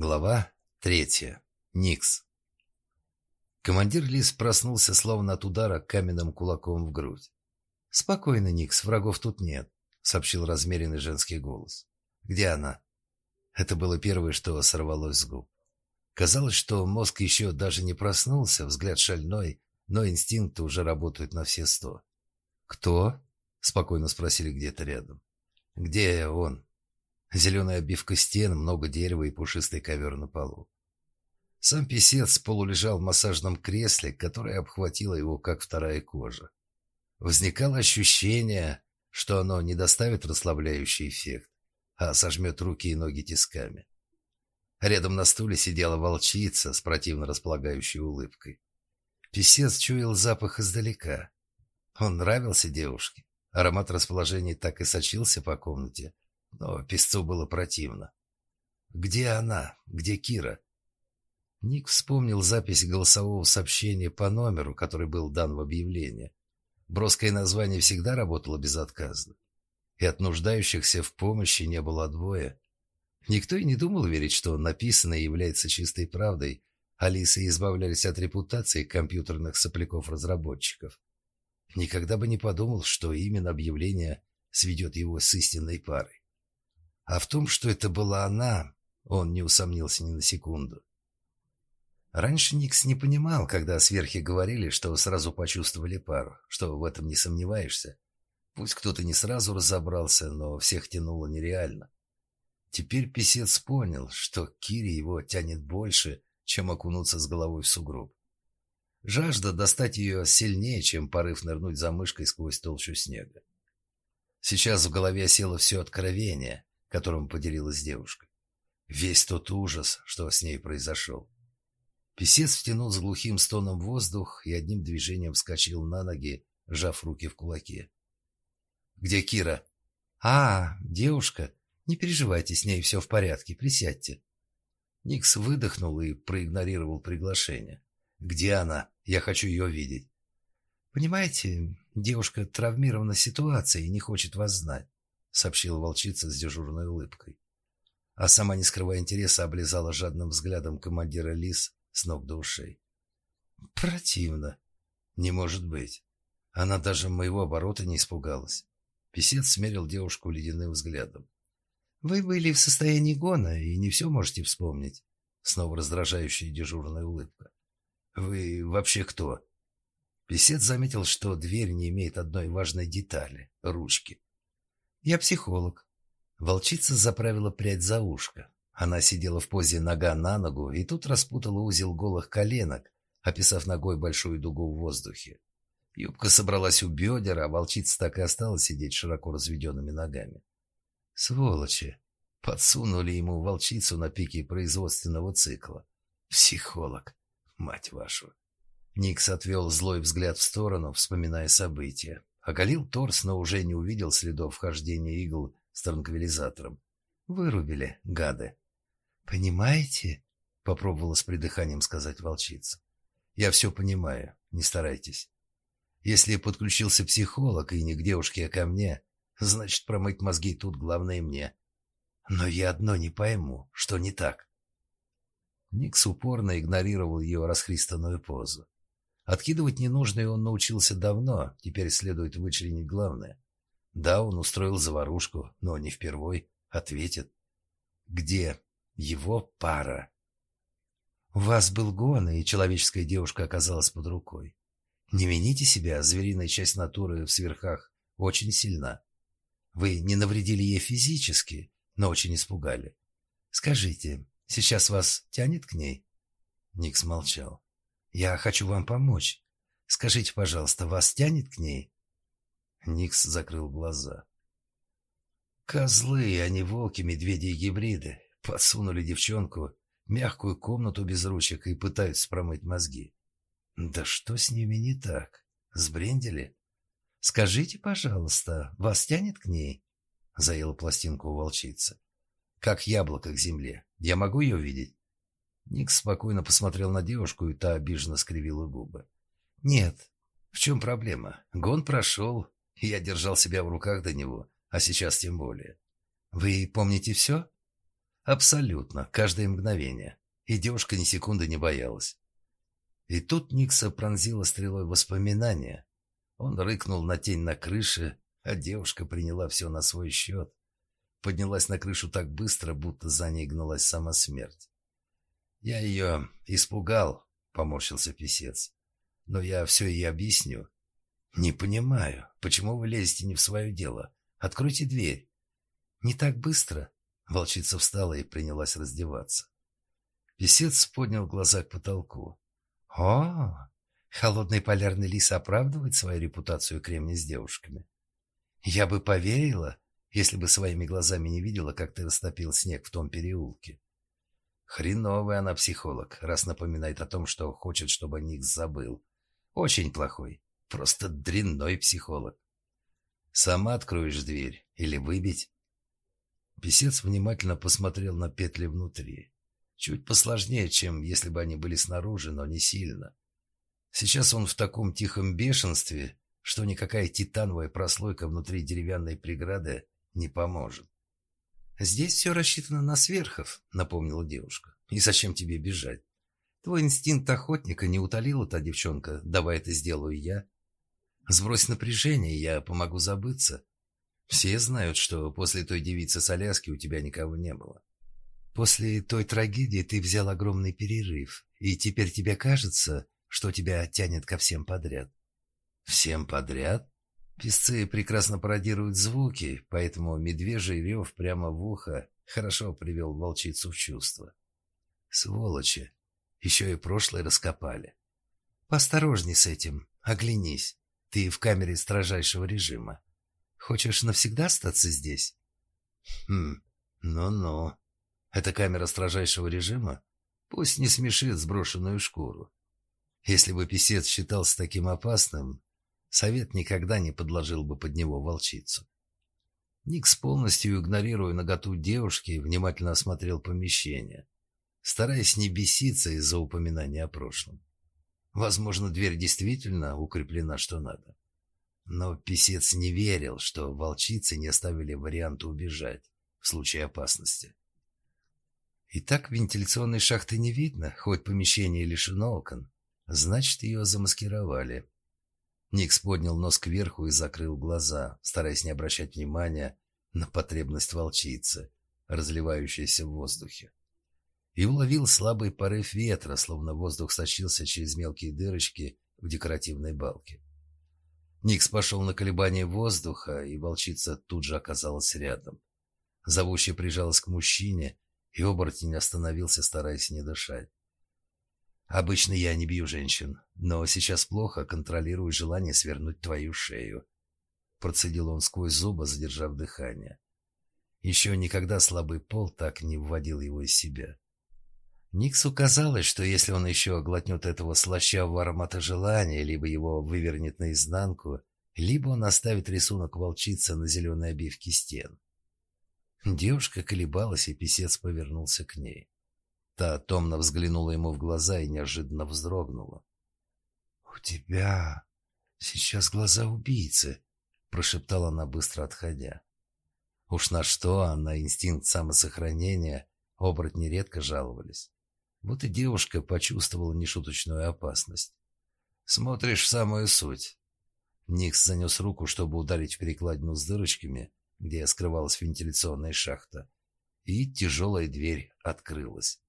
Глава третья. Никс. Командир Лис проснулся словно от удара каменным кулаком в грудь. «Спокойно, Никс, врагов тут нет», — сообщил размеренный женский голос. «Где она?» Это было первое, что сорвалось с губ. Казалось, что мозг еще даже не проснулся, взгляд шальной, но инстинкты уже работают на все сто. «Кто?» — спокойно спросили где-то рядом. «Где он?» Зеленая обивка стен, много дерева и пушистый ковер на полу. Сам писец полулежал в массажном кресле, которое обхватило его, как вторая кожа. Возникало ощущение, что оно не доставит расслабляющий эффект, а сожмет руки и ноги тисками. Рядом на стуле сидела волчица с противно располагающей улыбкой. Песец чуял запах издалека. Он нравился девушке. Аромат расположения так и сочился по комнате, но песцу было противно. «Где она? Где Кира?» Ник вспомнил запись голосового сообщения по номеру, который был дан в объявлении. Броское название всегда работало безотказно. И от нуждающихся в помощи не было двое. Никто и не думал верить, что написанное является чистой правдой. Алисы избавлялись от репутации компьютерных сопляков-разработчиков. Никогда бы не подумал, что именно объявление сведет его с истинной парой. А в том, что это была она, он не усомнился ни на секунду. Раньше Никс не понимал, когда сверхи говорили, что сразу почувствовали пару, что в этом не сомневаешься. Пусть кто-то не сразу разобрался, но всех тянуло нереально. Теперь писец понял, что Кире его тянет больше, чем окунуться с головой в сугроб. Жажда достать ее сильнее, чем порыв нырнуть за мышкой сквозь толщу снега. Сейчас в голове осело все откровение, которым поделилась девушка. Весь тот ужас, что с ней произошел. Песец втянул с глухим стоном воздух и одним движением вскочил на ноги, сжав руки в кулаки. «Где Кира?» «А, девушка, не переживайте, с ней все в порядке, присядьте». Никс выдохнул и проигнорировал приглашение. «Где она? Я хочу ее видеть». «Понимаете, девушка травмирована ситуацией и не хочет вас знать», сообщила волчица с дежурной улыбкой. А сама, не скрывая интереса, облизала жадным взглядом командира лис с ног до ушей. «Противно. Не может быть. Она даже моего оборота не испугалась». Песец смерил девушку ледяным взглядом. «Вы были в состоянии гона и не все можете вспомнить». Снова раздражающая дежурная улыбка. «Вы вообще кто?» Песец заметил, что дверь не имеет одной важной детали — ручки. «Я психолог». Волчица заправила прядь за ушко. Она сидела в позе нога на ногу и тут распутала узел голых коленок, описав ногой большую дугу в воздухе. Юбка собралась у бедер, а волчица так и осталась сидеть широко разведенными ногами. Сволочи! Подсунули ему волчицу на пике производственного цикла. Психолог! Мать вашу! Никс отвел злой взгляд в сторону, вспоминая события. Оголил торс, но уже не увидел следов вхождения игл с транквилизатором. Вырубили, гады. «Понимаете?» — попробовала с придыханием сказать волчица. «Я все понимаю, не старайтесь. Если подключился психолог и не к девушке, а ко мне, значит, промыть мозги тут главное мне. Но я одно не пойму, что не так». Никс упорно игнорировал ее расхристанную позу. Откидывать ненужное он научился давно, теперь следует вычленить главное. Да, он устроил заварушку, но не впервой. Ответит. Где его пара? У вас был гон, и человеческая девушка оказалась под рукой. Не вините себя, звериная часть натуры в сверхах очень сильна. Вы не навредили ей физически, но очень испугали. Скажите, сейчас вас тянет к ней? Никс молчал. Я хочу вам помочь. Скажите, пожалуйста, вас тянет к ней? Никс закрыл глаза. Козлы, а не волки, медведи и гибриды. Подсунули девчонку мягкую комнату без ручек и пытаются промыть мозги. Да что с ними не так? Сбрендили? Скажите, пожалуйста, вас тянет к ней? Заела пластинку у волчицы. Как яблоко к земле. Я могу ее видеть? Ник спокойно посмотрел на девушку, и та обиженно скривила губы. «Нет. В чем проблема? Гон прошел, я держал себя в руках до него, а сейчас тем более. Вы помните все?» Абсолютно, каждое мгновение. И девушка ни секунды не боялась. И тут Никса пронзила стрелой воспоминания. Он рыкнул на тень на крыше, а девушка приняла все на свой счет. Поднялась на крышу так быстро, будто за ней гналась сама смерть. «Я ее испугал», — поморщился писец. «Но я все ей объясню». «Не понимаю, почему вы лезете не в свое дело? Откройте дверь». «Не так быстро», Волчица встала и принялась раздеваться. Песец поднял глаза к потолку. «О, холодный полярный лис оправдывает свою репутацию кремня с девушками. Я бы поверила, если бы своими глазами не видела, как ты растопил снег в том переулке. Хреновая она психолог, раз напоминает о том, что хочет, чтобы Никс забыл. Очень плохой, просто дрянной психолог. Сама откроешь дверь или выбить?» Песец внимательно посмотрел на петли внутри. Чуть посложнее, чем если бы они были снаружи, но не сильно. Сейчас он в таком тихом бешенстве, что никакая титановая прослойка внутри деревянной преграды не поможет. «Здесь все рассчитано на сверхов», — напомнила девушка. «И зачем тебе бежать? Твой инстинкт охотника не утолила та девчонка, давай это сделаю я. Сбрось напряжение, я помогу забыться. Все знают, что после той девицы с Аляски у тебя никого не было. После той трагедии ты взял огромный перерыв, и теперь тебе кажется, что тебя тянет ко всем подряд. Всем подряд? Песцы прекрасно пародируют звуки, поэтому медвежий рев прямо в ухо хорошо привел волчицу в чувство. Сволочи! Еще и прошлое раскопали. Поосторожней с этим, оглянись. Ты в камере строжайшего режима. Хочешь навсегда остаться здесь? Хм, ну-ну. Это камера строжайшего режима? Пусть не смешит сброшенную шкуру. Если бы писец считался таким опасным, совет никогда не подложил бы под него волчицу. Никс, полностью игнорируя наготу девушки, внимательно осмотрел помещение, стараясь не беситься из-за упоминания о прошлом. Возможно, дверь действительно укреплена что надо. Но писец не верил, что волчицы не оставили варианта убежать в случае опасности. И так вентиляционной шахты не видно, хоть помещение лишено окон. Значит, ее замаскировали. Никс поднял нос кверху и закрыл глаза, стараясь не обращать внимания на потребность волчицы, разливающейся в воздухе. И уловил слабый порыв ветра, словно воздух сочился через мелкие дырочки в декоративной балке. Никс пошел на колебание воздуха, и волчица тут же оказалась рядом. Зовущая прижалась к мужчине, и оборотень остановился, стараясь не дышать. «Обычно я не бью женщин, но сейчас плохо контролирую желание свернуть твою шею», процедил он сквозь зубы, задержав дыхание. Еще никогда слабый пол так не вводил его из себя. Никсу казалось, что если он еще глотнет этого слащавого аромата желания, либо его вывернет наизнанку, либо он оставит рисунок волчицы на зеленой обивке стен. Девушка колебалась, и писец повернулся к ней. Та томно взглянула ему в глаза и неожиданно вздрогнула. «У тебя сейчас глаза убийцы», — прошептала она, быстро отходя. Уж на что, а на инстинкт самосохранения оборотни редко жаловались. Вот и девушка почувствовала нешуточную опасность. «Смотришь в самую суть». Никс занес руку, чтобы ударить в перекладину с дырочками, где скрывалась вентиляционная шахта, и тяжелая дверь открылась.